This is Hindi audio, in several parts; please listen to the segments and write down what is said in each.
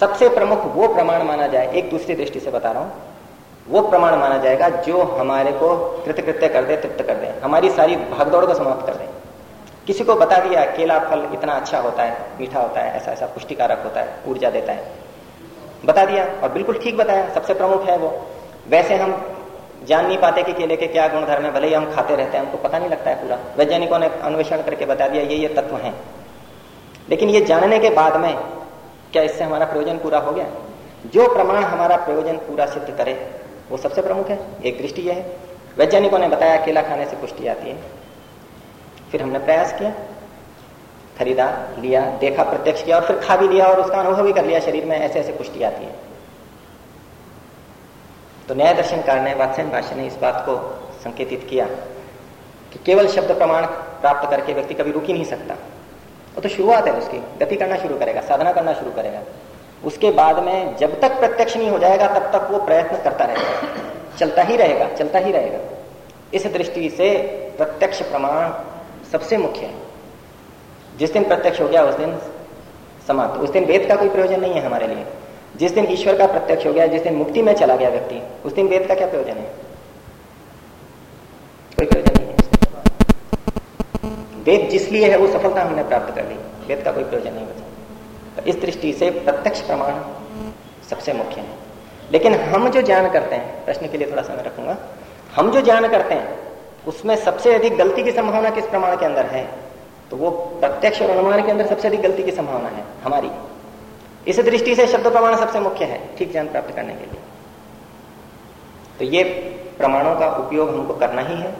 सबसे प्रमुख वो प्रमाण माना जाए, एक दूसरी दृष्टि से बता रहा हूँ। वो प्रमाण माना जाएगा जो हमारे को कृतकृत्य कर दे, तृप्त कर दे। हमारी सारी भागदौड़ को समाप्त कर दे। किसी को बता दिया, केला फल इतना अच्छा होता है, मीठा होता है, ऐसा ऐसा पुष्टिकारक होता है, ऊर्जा देता है। बता दिया और बिल्कुल ठीक बताया, सबसे प्रमुख है वो। वैसे हम जान नहीं पाते कि केले के क्या गुणधर्म है, भले ही हम खाते रहते हैं, हमको पता नहीं लगता है पूरा। वैज्ञानिकों ने अन्वेषण करके बता दिया, ये ये तत्व हैं। लेकिन ये जानने के बाद में क्या इससे हमारा प्रयोजन पूरा हो गया? जो प्रमाण हमारा प्रयोजन पूरा सिद्ध करे, वो सबसे प्रमुख है। एक दृष्टि यह है। वैज्ञानिकों ने बताया, केला खाने से पुष्टि आती है। फिर हमने प्रयास किया। खरीदा, लिया, देखा, प्रत्यक्ष किया, और फिर खा भी लिया, और उसका अनुभव भी कर लिया। शरीर में ऐसे ऐसे पुष्टि आती है। तो न्याय दर्शनकार ने वात्स्यन भाष्य ने इस बात को संकेतित किया कि केवल शब्द प्रमाण प्राप्त करके व्यक्ति कभी रुक ही नहीं सकता। वो तो शुरुआत है उसकी। गति करना शुरू करेगा, साधना करना शुरू करेगा। उसके बाद में जब तक प्रत्यक्ष नहीं हो जाएगा, तब तक वो प्रयत्न करता रहेगा। चलता ही रहेगा, चलता ही रहेगा। इस दृष्टि से प्रत्यक्ष प्रमाण सबसे मुख्य है। जिस दिन प्रत्यक्ष हो गया, उस दिन समाप्त। उस दिन वेद का कोई प्रयोजन नहीं है हमारे लिए। जिस दिन ईश्वर का प्रत्यक्ष हो गया, जिस दिन मुक्ति में चला गया व्यक्ति, उस दिन वेद का क्या प्रयोजन है कोई प्रयोजन नहीं है वेद जिस लिए है, वो सफलता हमने प्राप्त कर ली। वेद का कोई प्रयोजन नहीं बचा तो इस दृष्टि से प्रत्यक्ष प्रमाण सबसे मुख्य है। लेकिन हम जो ज्ञान करते हैं, प्रश्न के लिए थोड़ा समय रखूँगा, हम जो ज्ञान करते हैं, उसमें सबसे अधिक गलती की संभावना किस प्रमाण के अंदर है? तो वो प्रत्यक्ष और अनुमान के अंदर सबसे अधिक गलती की संभावना है, हमारी। इस दृष्टि से शब्द प्रमाण सबसे मुख्य है, ठीक ज्ञान प्राप्त करने के लिए। तो ये प्रमाणों का उपयोग हमको करना ही है।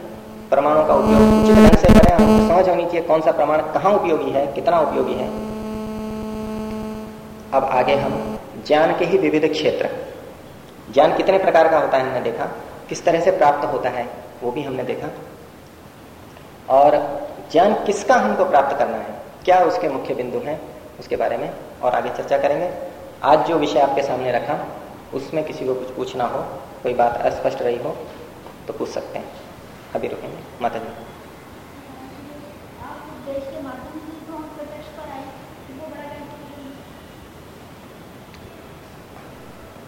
प्रमाणों का उपयोग। उचित ढंग से करें हमको समझ होनी चाहिए कौन सा प्रमाण कहाँ उपयोगी है, कितना उपयोगी है। अब आगे हम ज्ञान के ही विविध क्षेत्र। ज्ञान कितने प्रकार का होता है हमने देखा, किस तरह से प्राप्त होता है, वो भी हमने देखा। और ज्ञान किसका हमको प्राप्त करना है, क्या उसके मुख्य बिंदु हैं, उसके बारे में और आगे चर्चा करेंगे। आज जो विषय आपके सामने रखा, उसमें किसी को कुछ पूछना हो, कोई बात अस्पष्ट रही हो तो पूछ सकते हैं। अभी रुकेंगे, माता जी।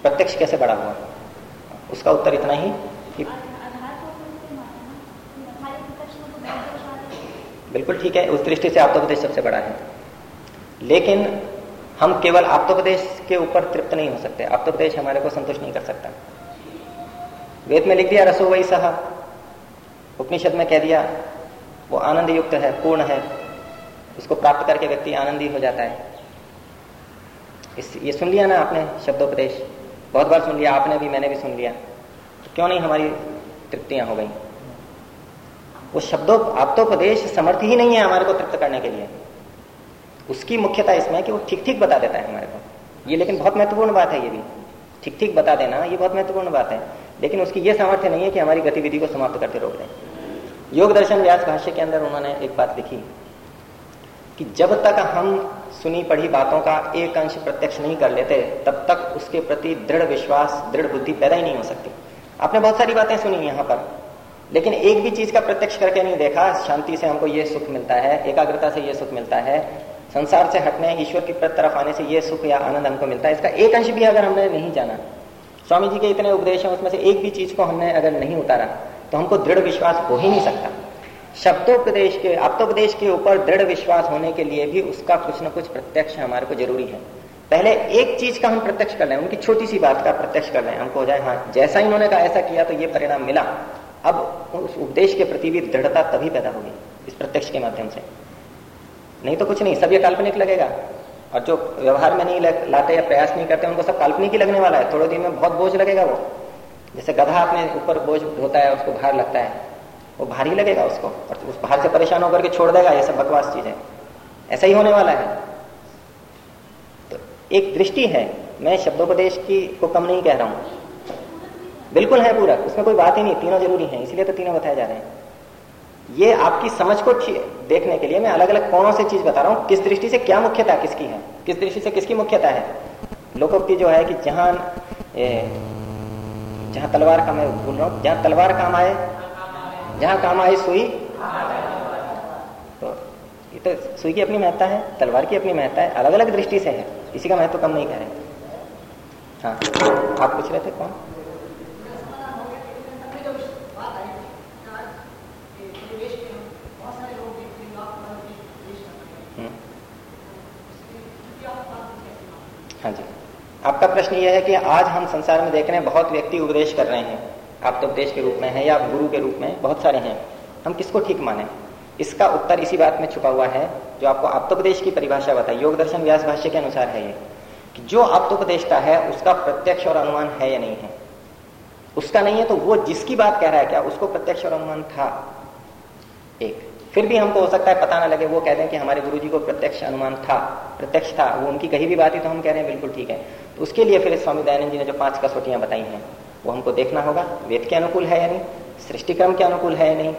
प्रत्यक्ष कैसे बड़ा हुआ? उसका उत्तर इतना ही कि बिल्कुल ठीक है, उस दृष्टि से आप्तोपदेश सबसे बड़ा है। लेकिन हम केवल आप्तोपदेश के ऊपर तृप्त नहीं हो सकते। आप्तोपदेश हमारे को संतुष्ट नहीं कर सकता। वेद में लिख दिया, रसो वही सहा उपनिषद में कह दिया, वो आनंद युक्त है, पूर्ण है। उसको प्राप्त करके व्यक्ति आनंदी हो जाता है। इस, ये सुन लिया ना आपने शब्दोपदेश? बहुत बार सुन लिया, आपने भी, मैंने भी सुन लिया। तो क्यों नहीं हमारी तृप्तियाँ हो गई? वो शब्दों, आप्तोपदेश समर्थ ही नहीं है हमारे को तृप्त करने के लिए। उसकी मुख्यता इसमें कि वो ठीक ठीक बता देता है हमारे को। ये लेकिन बहुत महत्वपूर्ण बात है ये भी। ठीक ठीक बता देना, ये बहुत महत्वपूर्ण बात है। लेकिन उसकी ये सामर्थ्य नहीं है कि हमारी गतिविधि को समाप्त करके रोक दें। योग दर्शन व्यास भाष्य के अंदर उन्होंने एक बात लिखी कि जब तक हम सुनी पढ़ी बातों का एक अंश प्रत्यक्ष नहीं कर लेते, तब तक उसके प्रति दृढ़ विश्वास, दृढ़ बुद्धि पैदा ही नहीं हो सकती। आपने बहुत सारी बातें सुनी यहाँ पर, लेकिन एक भी चीज़ का प्रत्यक्ष करके नहीं देखा, शांति से हमको ये सुख मिलता है, एकाग्रता से ये सुख मिलता है, संसार से हटने, ईश्वर की तरफ़ आने से ये सुख या आनंद हमको मिलता है। इसका एक अंश भी अगर हमने नहीं जाना स्वामी जी के इतने उपदेश हैं, उसमें से एक भी चीज़ को हमने अगर नहीं उतारा तो हमको दृढ़ विश्वास हो ही नहीं सकता। शब्दोपदेश के, आप्तोपदेश के ऊपर दृढ़ विश्वास होने के लिए भी उसका कुछ ना कुछ प्रत्यक्ष हमारे को ज़रूरी है। पहले एक चीज़ का हम प्रत्यक्ष कर लें, उनकी छोटी सी बात का प्रत्यक्ष कर लें, हमको हो जाए हाँ जैसा इन्होंने कहा, ऐसा किया तो ये परिणाम मिला। अब उस उपदेश के प्रति भी दृढ़ता तभी पैदा होगी, इस प्रत्यक्ष के माध्यम से। नहीं तो कुछ नहीं, सब ये काल्पनिक लगेगा। और जो व्यवहार में नहीं लाते या प्रयास नहीं करते, उनको सब काल्पनिक ही लगने वाला है। थोड़े दिन में बहुत बोझ लगेगा वो। जैसे गधा अपने ऊपर बोझ होता है, उसको भार लगता है। वो भारी लगेगा उसको, और उस भार से परेशान होकर के छोड़ देगा, ये सब बकवास चीज़। ऐसा ही होने वाला है। तो एक दृष्टि है, मैं शब्दोपदेश की, को कम नहीं कह रहा हूँ। बिल्कुल है पूरा, उसमें कोई बात ही नहीं, तीनों ज़रूरी है, इसलिए तो तीनों बताए जा रहे हैं। ये आपकी समझ को देखने के लिए मैं अलग अलग कोणों से चीज़ बता रहा हूँ। किस दृष्टि से क्या मुख्यता किसकी है? किस दृष्टि से किसकी मुख्यता है? लोकोक्ति जो है कि जहाँ जहाँ तलवार का मैं भूल रहा हूँ, जहाँ तलवार काम आए, जहाँ काम आए सुई। तो ये तो सुई की अपनी महत्ता है, तलवार की अपनी महत्ता है अलग अलग दृष्टि से है। इसी का महत्व तो कम नहीं कह रहे हाँ आप पूछ रहे थे कौन? हाँ जी। आपका प्रश्न यह है कि आज हम संसार में देख रहे हैं, बहुत व्यक्ति उपदेश कर रहे हैं। आप तो उपदेश के रूप में है या गुरु के रूप में, बहुत सारे हैं। हम किसको ठीक माने? इसका उत्तर इसी बात में छुपा हुआ है, जो आपको आप्तोपदेश की परिभाषा बताई। योग दर्शन व्यास भाष्य के अनुसार है ये, कि जो आप्तोपदेशता है, उसका प्रत्यक्ष और अनुमान है या नहीं है। उसका नहीं है तो वो जिसकी बात कह रहा है क्या, उसको प्रत्यक्ष और अनुमान था? एक। फिर भी हमको हो सकता है पता ना लगे, वो कह दें कि हमारे गुरु जी को प्रत्यक्ष अनुमान था, प्रत्यक्ष था, वो उनकी कहीं भी बात ही तो हम कह रहे हैं, बिल्कुल ठीक है। तो उसके लिए फिर स्वामी दयानंद जी ने जो पाँच कसौटियाँ बताई हैं, वो हमको देखना होगा, वेद के अनुकूल है या नहीं, सृष्टिक्रम के अनुकूल है या नहीं,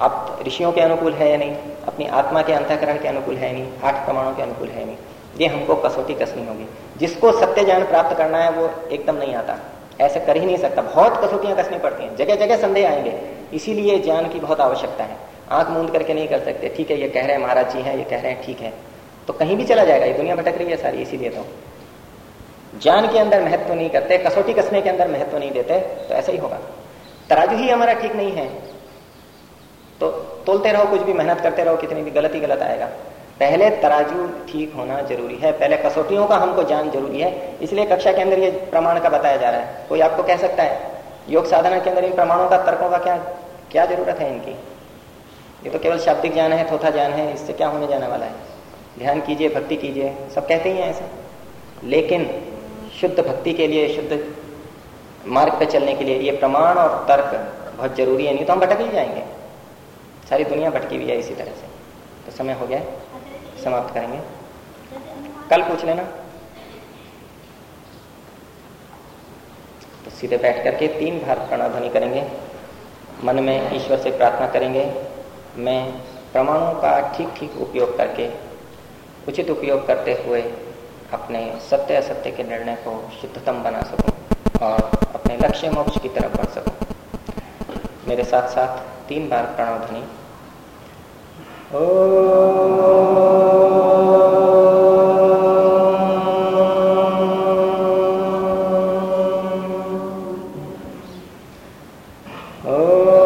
आप ऋषियों के अनुकूल है या नहीं, अपनी आत्मा के अंतकरण के अनुकूल है नहीं, आठ प्रमाणों के अनुकूल है नहीं, ये हमको कसौटी कसनी होगी। जिसको सत्य ज्ञान प्राप्त करना है, वो एकदम नहीं आता। ऐसे कर ही नहीं सकता। बहुत कसौटियाँ कसनी पड़ती हैं। जगह जगह संदेह आएँगे। इसीलिए ज्ञान की बहुत आवश्यकता है। आँख मूंद करके नहीं कर सकते। ठीक है, ये कह रहे हैं महाराज जी हैं, ये कह रहे हैं ठीक है। तो कहीं भी चला जाएगा, ये दुनिया भटक रही है सारी, इसीलिए तो। ज्ञान के अंदर महत्व नहीं करते, कसौटी कसने के अंदर महत्व नहीं देते तो ऐसा ही होगा। तराजू ही हमारा ठीक नहीं है। तो तोलते रहो, कुछ भी मेहनत करते रहो, कितनी भी गलत ही गलत आएगा। पहले तराजू ठीक होना ज़रूरी है, पहले कसौटियों का हमको ज्ञान ज़रूरी है। इसलिए कक्षा के अंदर ये प्रमाण का बताया जा रहा है। कोई आपको कह सकता है, योग साधना के अंदर इन प्रमाणों का, तर्कों का क्या क्या ज़रूरत है इनकी? ये तो केवल शाब्दिक ज्ञान है थोथा ज्ञान है, इससे क्या होने जाने वाला है? ध्यान कीजिए, भक्ति कीजिए, सब कहते ही हैं ऐसा। लेकिन शुद्ध भक्ति के लिए, शुद्ध मार्ग पर चलने के लिए ये प्रमाण और तर्क बहुत ज़रूरी है, नहीं तो हम भटक ही जाएँगे। सारी दुनिया भटकी हुई है इसी तरह से। तो समय हो गया, समाप्त करेंगे। कल पूछ लेना। तो सीधे बैठ करके तीन भार प्रणध्वनि करेंगे। मन में ईश्वर से प्रार्थना करेंगे। मैं प्रमाणों का ठीक ठीक उपयोग करके उचित उपयोग करते हुए अपने सत्य असत्य के निर्णय को शुद्धतम बना सकूँ और अपने लक्ष्य मोक्ष की तरफ़ बढ़ सकूँ। मेरे साथ साथ तीन बार प्रणव ध्वनि। मन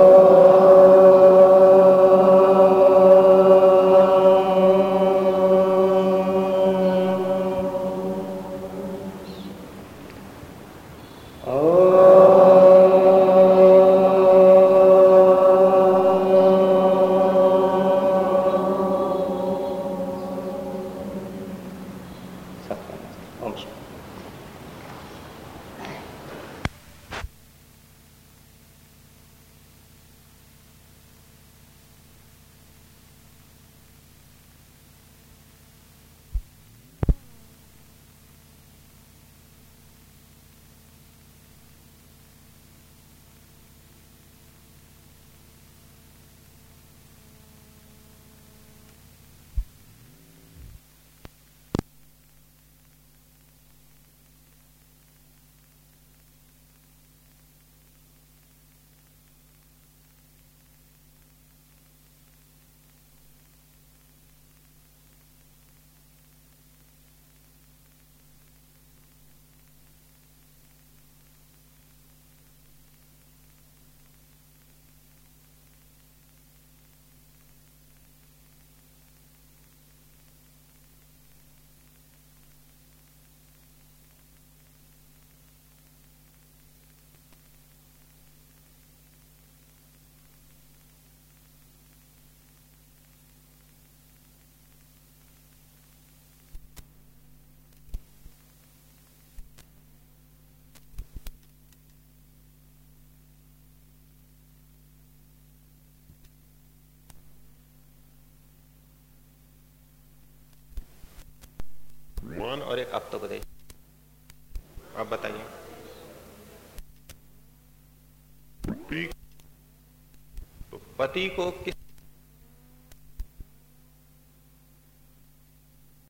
और तो बताइए। आप बताइए। तो पति को किस